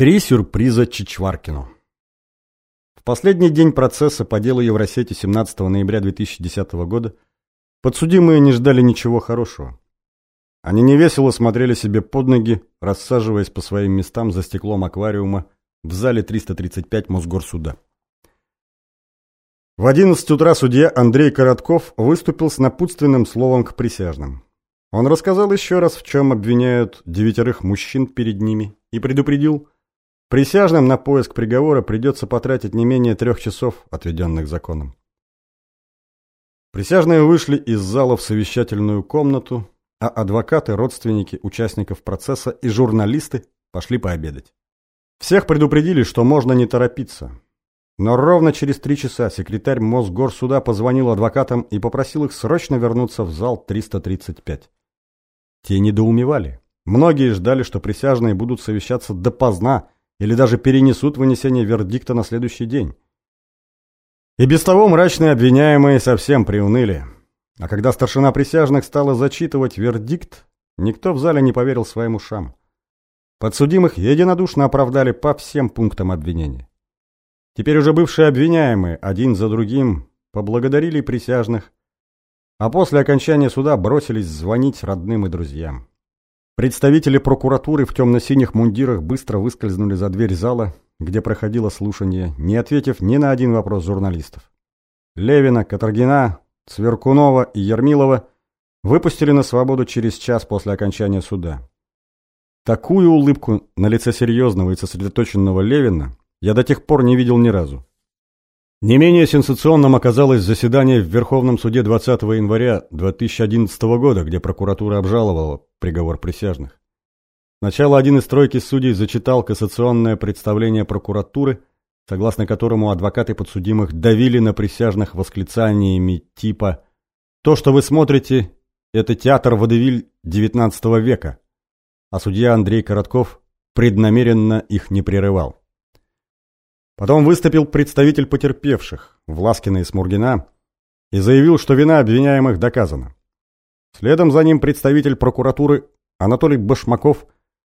Три сюрприза Чичваркину. В последний день процесса по делу Евросети 17 ноября 2010 года подсудимые не ждали ничего хорошего. Они невесело смотрели себе под ноги, рассаживаясь по своим местам за стеклом аквариума в зале 335 Мосгорсуда. В 11 утра судья Андрей Коротков выступил с напутственным словом к присяжным. Он рассказал еще раз, в чем обвиняют девятерых мужчин перед ними, и предупредил – Присяжным на поиск приговора придется потратить не менее трех часов, отведенных законом. Присяжные вышли из зала в совещательную комнату, а адвокаты, родственники участников процесса и журналисты пошли пообедать. Всех предупредили, что можно не торопиться. Но ровно через три часа секретарь Мосгорсуда позвонил адвокатам и попросил их срочно вернуться в зал 335. Те недоумевали. Многие ждали, что присяжные будут совещаться допоздна, или даже перенесут вынесение вердикта на следующий день. И без того мрачные обвиняемые совсем приуныли. А когда старшина присяжных стала зачитывать вердикт, никто в зале не поверил своим ушам. Подсудимых единодушно оправдали по всем пунктам обвинения. Теперь уже бывшие обвиняемые один за другим поблагодарили присяжных, а после окончания суда бросились звонить родным и друзьям. Представители прокуратуры в темно-синих мундирах быстро выскользнули за дверь зала, где проходило слушание, не ответив ни на один вопрос журналистов. Левина, Каторгина, Цверкунова и Ермилова выпустили на свободу через час после окончания суда. Такую улыбку на лице серьезного и сосредоточенного Левина я до тех пор не видел ни разу. Не менее сенсационным оказалось заседание в Верховном суде 20 января 2011 года, где прокуратура обжаловала приговор присяжных. Сначала один из тройки судей зачитал кассационное представление прокуратуры, согласно которому адвокаты подсудимых давили на присяжных восклицаниями типа «То, что вы смотрите, это театр водевиль XIX века», а судья Андрей Коротков преднамеренно их не прерывал. Потом выступил представитель потерпевших, Власкина и Смургина, и заявил, что вина обвиняемых доказана. Следом за ним представитель прокуратуры Анатолий Башмаков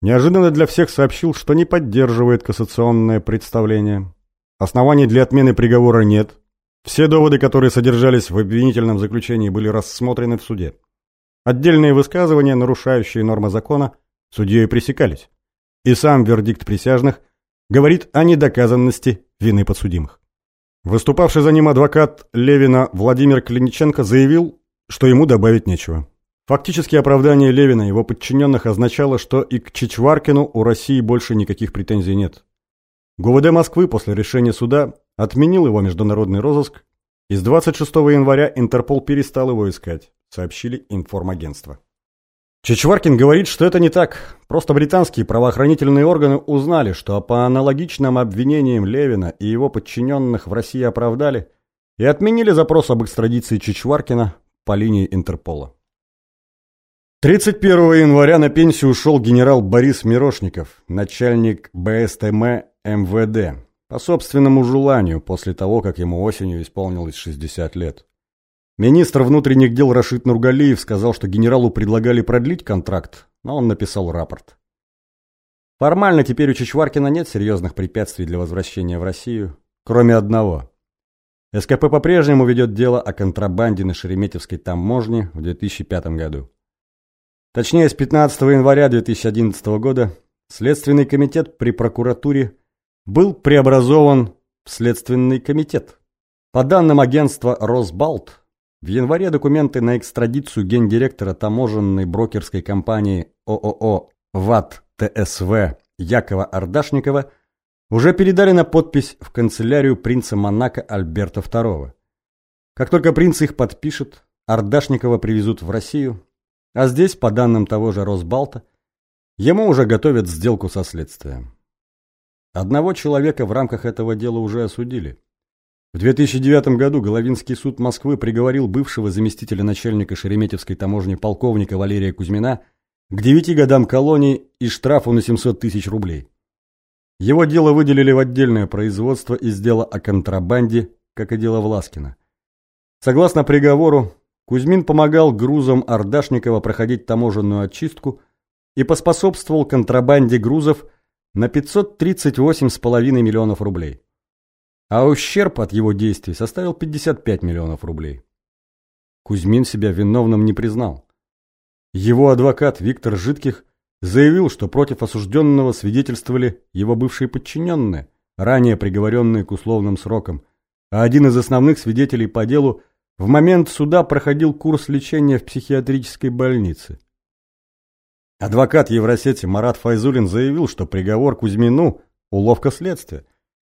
неожиданно для всех сообщил, что не поддерживает кассационное представление. Оснований для отмены приговора нет. Все доводы, которые содержались в обвинительном заключении, были рассмотрены в суде. Отдельные высказывания, нарушающие нормы закона, судьей пресекались. И сам вердикт присяжных говорит о недоказанности вины подсудимых. Выступавший за ним адвокат Левина Владимир Клиниченко заявил, что ему добавить нечего. Фактически оправдание Левина и его подчиненных означало, что и к Чичваркину у России больше никаких претензий нет. ГУВД Москвы после решения суда отменил его международный розыск, и с 26 января Интерпол перестал его искать, сообщили информагентства. Чичваркин говорит, что это не так. Просто британские правоохранительные органы узнали, что по аналогичным обвинениям Левина и его подчиненных в России оправдали и отменили запрос об экстрадиции Чичваркина по линии Интерпола. 31 января на пенсию ушел генерал Борис Мирошников, начальник БСТМ МВД, по собственному желанию после того, как ему осенью исполнилось 60 лет. Министр внутренних дел Рашид Нургалиев сказал, что генералу предлагали продлить контракт, но он написал рапорт. Формально теперь у Чичваркина нет серьезных препятствий для возвращения в Россию, кроме одного. СКП по-прежнему ведет дело о контрабанде на Шереметьевской таможне в 2005 году. Точнее, с 15 января 2011 года Следственный комитет при прокуратуре был преобразован в Следственный комитет. По данным агентства «Росбалт», в январе документы на экстрадицию гендиректора таможенной брокерской компании ООО ВАТ ТСВ Якова Ардашникова уже передали на подпись в канцелярию принца Монако Альберта II. Как только принц их подпишет, Ардашникова привезут в Россию, а здесь, по данным того же Росбалта, ему уже готовят сделку со следствием. Одного человека в рамках этого дела уже осудили – в 2009 году Головинский суд Москвы приговорил бывшего заместителя начальника Шереметьевской таможни полковника Валерия Кузьмина к девяти годам колонии и штрафу на 700 тысяч рублей. Его дело выделили в отдельное производство из дела о контрабанде, как и дело Власкина. Согласно приговору, Кузьмин помогал грузам Ардашникова проходить таможенную очистку и поспособствовал контрабанде грузов на 538,5 миллионов рублей. А ущерб от его действий составил 55 миллионов рублей. Кузьмин себя виновным не признал. Его адвокат Виктор Житких заявил, что против осужденного свидетельствовали его бывшие подчиненные, ранее приговоренные к условным срокам, а один из основных свидетелей по делу в момент суда проходил курс лечения в психиатрической больнице. Адвокат Евросети Марат Файзулин заявил, что приговор Кузьмину – уловка следствия.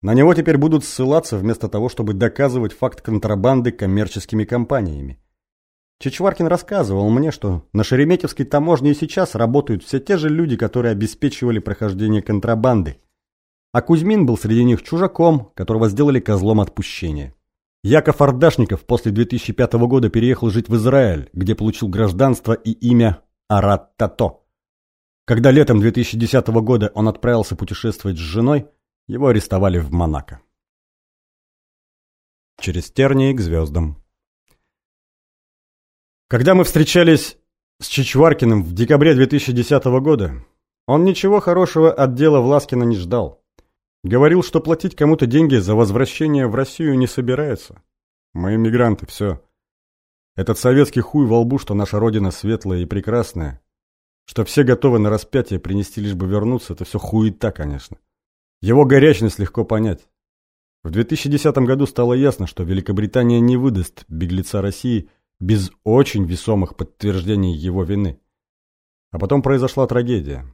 На него теперь будут ссылаться вместо того, чтобы доказывать факт контрабанды коммерческими компаниями. Чичваркин рассказывал мне, что на Шереметьевской таможне и сейчас работают все те же люди, которые обеспечивали прохождение контрабанды. А Кузьмин был среди них чужаком, которого сделали козлом отпущения. Яков Ардашников после 2005 года переехал жить в Израиль, где получил гражданство и имя Арат Тато. Когда летом 2010 года он отправился путешествовать с женой, его арестовали в Монако. Через тернии к звездам. Когда мы встречались с Чичваркиным в декабре 2010 года, он ничего хорошего от дела Власкина не ждал. Говорил, что платить кому-то деньги за возвращение в Россию не собирается. Мы иммигранты, все. Этот советский хуй во лбу, что наша родина светлая и прекрасная, что все готовы на распятие принести, лишь бы вернуться, это все хуета, конечно. Его горячность легко понять. В 2010 году стало ясно, что Великобритания не выдаст беглеца России без очень весомых подтверждений его вины. А потом произошла трагедия.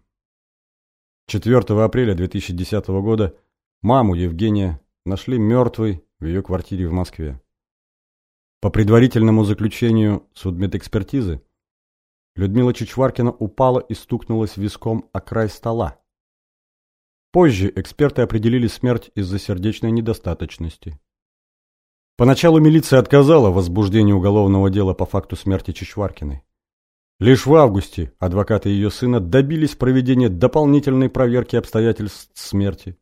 4 апреля 2010 года маму Евгения нашли мертвой в ее квартире в Москве. По предварительному заключению судмедэкспертизы, Людмила Чичваркина упала и стукнулась виском о край стола. Позже эксперты определили смерть из-за сердечной недостаточности. Поначалу милиция отказала в возбуждении уголовного дела по факту смерти Чичваркиной. Лишь в августе адвокаты ее сына добились проведения дополнительной проверки обстоятельств смерти.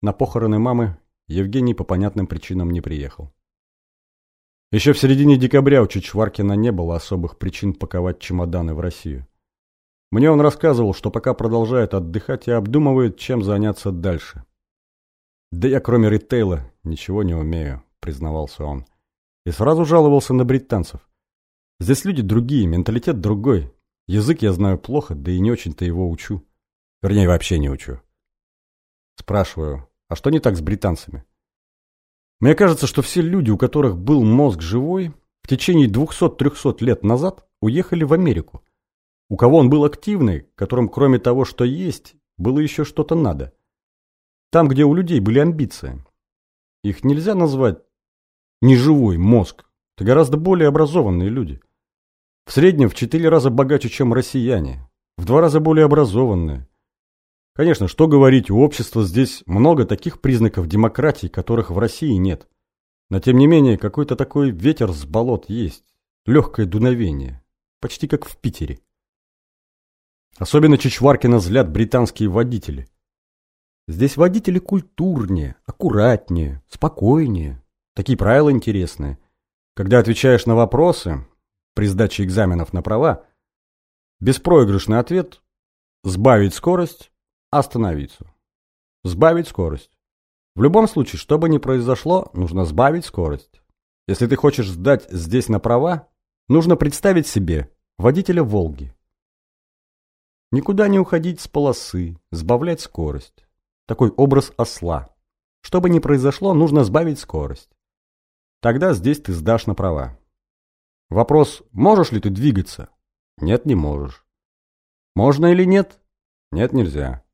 На похороны мамы Евгений по понятным причинам не приехал. Еще в середине декабря у Чичваркина не было особых причин паковать чемоданы в Россию. Мне он рассказывал, что пока продолжает отдыхать и обдумывает, чем заняться дальше. «Да я кроме ритейла ничего не умею», — признавался он. И сразу жаловался на британцев. «Здесь люди другие, менталитет другой. Язык я знаю плохо, да и не очень-то его учу. Вернее, вообще не учу». Спрашиваю, а что не так с британцами? Мне кажется, что все люди, у которых был мозг живой, в течение 200-300 лет назад уехали в Америку. У кого он был активный, которым кроме того, что есть, было еще что-то надо. Там, где у людей были амбиции. Их нельзя назвать неживой мозг. Это гораздо более образованные люди. В среднем в четыре раза богаче, чем россияне. В два раза более образованные. Конечно, что говорить, у общества здесь много таких признаков демократии, которых в России нет. Но тем не менее, какой-то такой ветер с болот есть. Легкое дуновение. Почти как в Питере. Особенно Чичваркина злят британские водители. Здесь водители культурнее, аккуратнее, спокойнее. Такие правила интересные. Когда отвечаешь на вопросы при сдаче экзаменов на права, беспроигрышный ответ – сбавить скорость Остановиться. Сбавить скорость. В любом случае, что бы ни произошло, нужно сбавить скорость. Если ты хочешь сдать здесь на права, нужно представить себе водителя «Волги». Никуда не уходить с полосы, сбавлять скорость. Такой образ осла. Что бы ни произошло, нужно сбавить скорость. Тогда здесь ты сдашь на права. Вопрос, можешь ли ты двигаться? Нет, не можешь. Можно или нет? Нет, нельзя.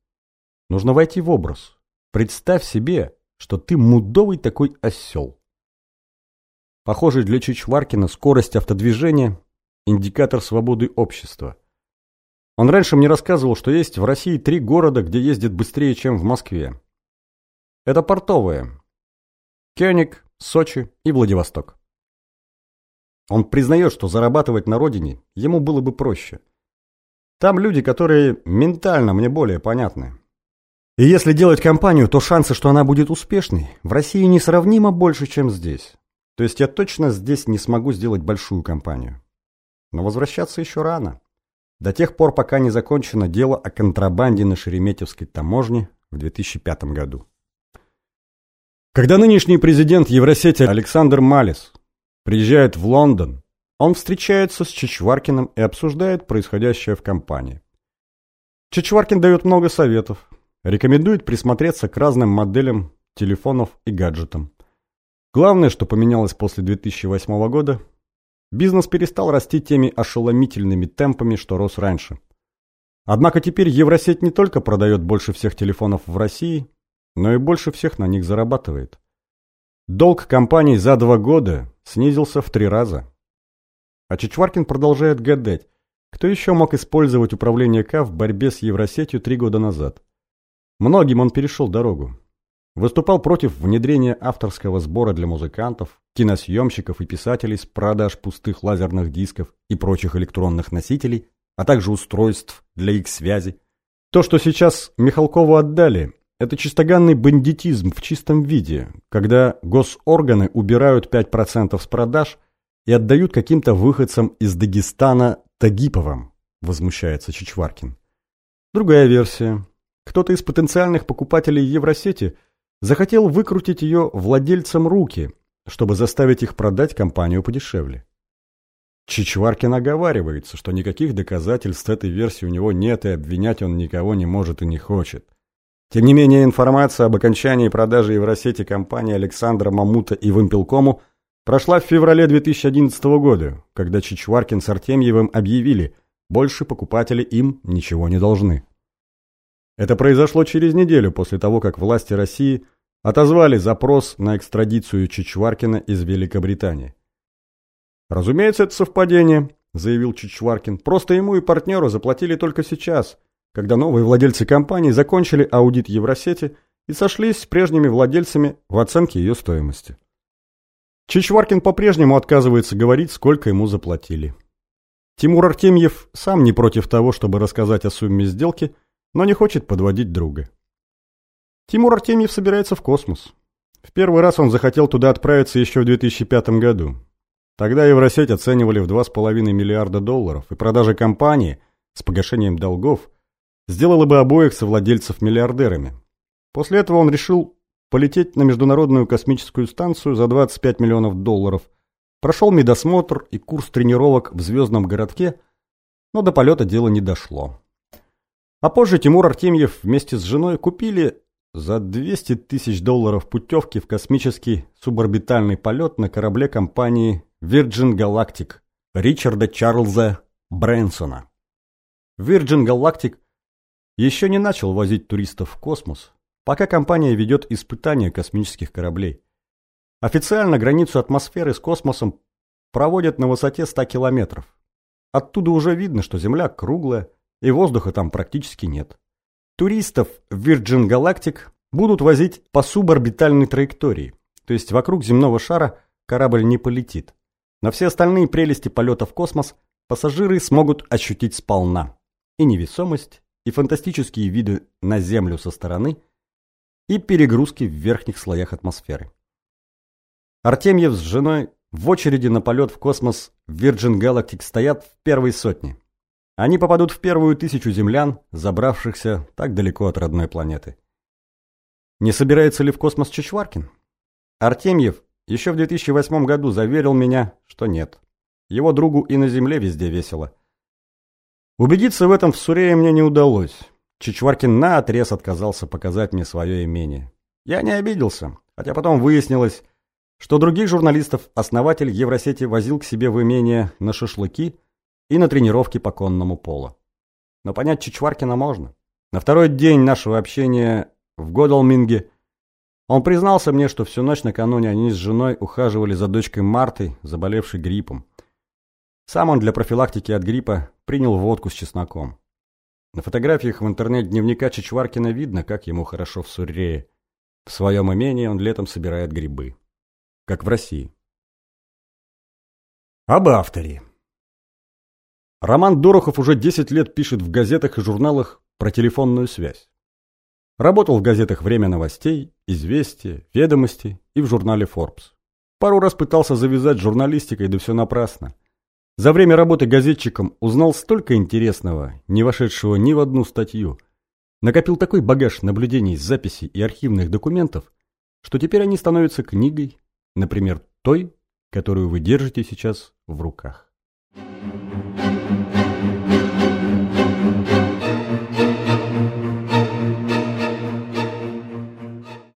Нужно войти в образ. Представь себе, что ты мудовый такой осел. Похожий для Чичваркина скорость автодвижения – индикатор свободы общества. Он раньше мне рассказывал, что есть в России три города, где ездят быстрее, чем в Москве. Это портовые. Кёник, Сочи и Владивосток. Он признает, что зарабатывать на родине ему было бы проще. Там люди, которые ментально мне более понятны. И если делать кампанию, то шансы, что она будет успешной, в России несравнимо больше, чем здесь. То есть я точно здесь не смогу сделать большую кампанию. Но возвращаться еще рано. До тех пор, пока не закончено дело о контрабанде на Шереметьевской таможне в 2005 году. Когда нынешний президент Евросети Александр Малис приезжает в Лондон, он встречается с Чичваркиным и обсуждает происходящее в компании. Чичваркин дает много советов, рекомендует присмотреться к разным моделям телефонов и гаджетам. Главное, что поменялось после 2008 года, бизнес перестал расти теми ошеломительными темпами, что рос раньше. Однако теперь Евросеть не только продает больше всех телефонов в России, но и больше всех на них зарабатывает. Долг компании за два года снизился в три раза. А Чичваркин продолжает гадать, кто еще мог использовать управление К в борьбе с Евросетью три года назад. Многим он перешел дорогу. Выступал против внедрения авторского сбора для музыкантов, киносъемщиков и писателей с продаж пустых лазерных дисков и прочих электронных носителей, а также устройств для их связи. То, что сейчас Михалкову отдали, это чистоганный бандитизм в чистом виде, когда госорганы убирают 5% с продаж и отдают каким-то выходцам из Дагестана Тагиповым, возмущается Чичваркин. Другая версия. Кто-то из потенциальных покупателей Евросети захотел выкрутить ее владельцам руки, чтобы заставить их продать компанию подешевле. Чичваркин оговаривается, что никаких доказательств этой версии у него нет и обвинять он никого не может и не хочет. Тем не менее, информация об окончании продажи Евросети компании Александра Мамута и Вымпелкому прошла в феврале 2011 года, когда Чичваркин с Артемьевым объявили, больше покупатели им ничего не должны. Это произошло через неделю после того, как власти России отозвали запрос на экстрадицию Чичваркина из Великобритании. «Разумеется, это совпадение», — заявил Чичваркин. «Просто ему и партнеру заплатили только сейчас, когда новые владельцы компании закончили аудит Евросети и сошлись с прежними владельцами в оценке ее стоимости. Чичваркин по-прежнему отказывается говорить, сколько ему заплатили. Тимур Артемьев сам не против того, чтобы рассказать о сумме сделки, но не хочет подводить друга. Тимур Артемьев собирается в космос. В первый раз он захотел туда отправиться еще в 2005 году. Тогда Евросеть оценивали в 2,5 миллиарда долларов, и продажа компании с погашением долгов – сделало бы обоих совладельцев миллиардерами. После этого он решил полететь на Международную космическую станцию за 25 миллионов долларов, прошел медосмотр и курс тренировок в звездном городке, но до полета дело не дошло. А позже Тимур Артемьев вместе с женой купили за 200 тысяч долларов путевки в космический суборбитальный полет на корабле компании Virgin Galactic Ричарда Чарльза Брэнсона. Virgin Galactic – еще не начал возить туристов в космос, пока компания ведет испытания космических кораблей. Официально границу атмосферы с космосом проводят на высоте 100 километров. Оттуда уже видно, что Земля круглая, и воздуха там практически нет. Туристов в Virgin Galactic будут возить по суборбитальной траектории, то есть вокруг земного шара корабль не полетит. На все остальные прелести полета в космос пассажиры смогут ощутить сполна. И невесомость, и фантастические виды на Землю со стороны, и перегрузки в верхних слоях атмосферы. Артемьев с женой в очереди на полет в космос Virgin Galactic стоят в первой сотне. Они попадут в первую тысячу землян, забравшихся так далеко от родной планеты. Не собирается ли в космос Чичваркин? Артемьев еще в 2008 году заверил меня, что нет. Его другу и на Земле везде весело. Убедиться в этом в Сурее мне не удалось. Чичваркин наотрез отказался показать мне свое имение. Я не обиделся, хотя потом выяснилось, что других журналистов основатель Евросети возил к себе в имение на шашлыки и на тренировки по конному полу. Но понять Чичваркина можно. На второй день нашего общения в Годалминге он признался мне, что всю ночь накануне они с женой ухаживали за дочкой Мартой, заболевшей гриппом. Сам он для профилактики от гриппа принял водку с чесноком. На фотографиях в интернет-дневника Чичваркина видно, как ему хорошо в Суррее. В своем имении он летом собирает грибы. Как в России. Об авторе. Роман Дорохов уже 10 лет пишет в газетах и журналах про телефонную связь. Работал в газетах «Время новостей», «Известия», «Ведомости» и в журнале Forbes. Пару раз пытался завязать журналистикой, да все напрасно. За время работы газетчиком узнал столько интересного, не вошедшего ни в одну статью. Накопил такой багаж наблюдений, записей и архивных документов, что теперь они становятся книгой, например, той, которую вы держите сейчас в руках.